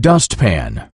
dustpan.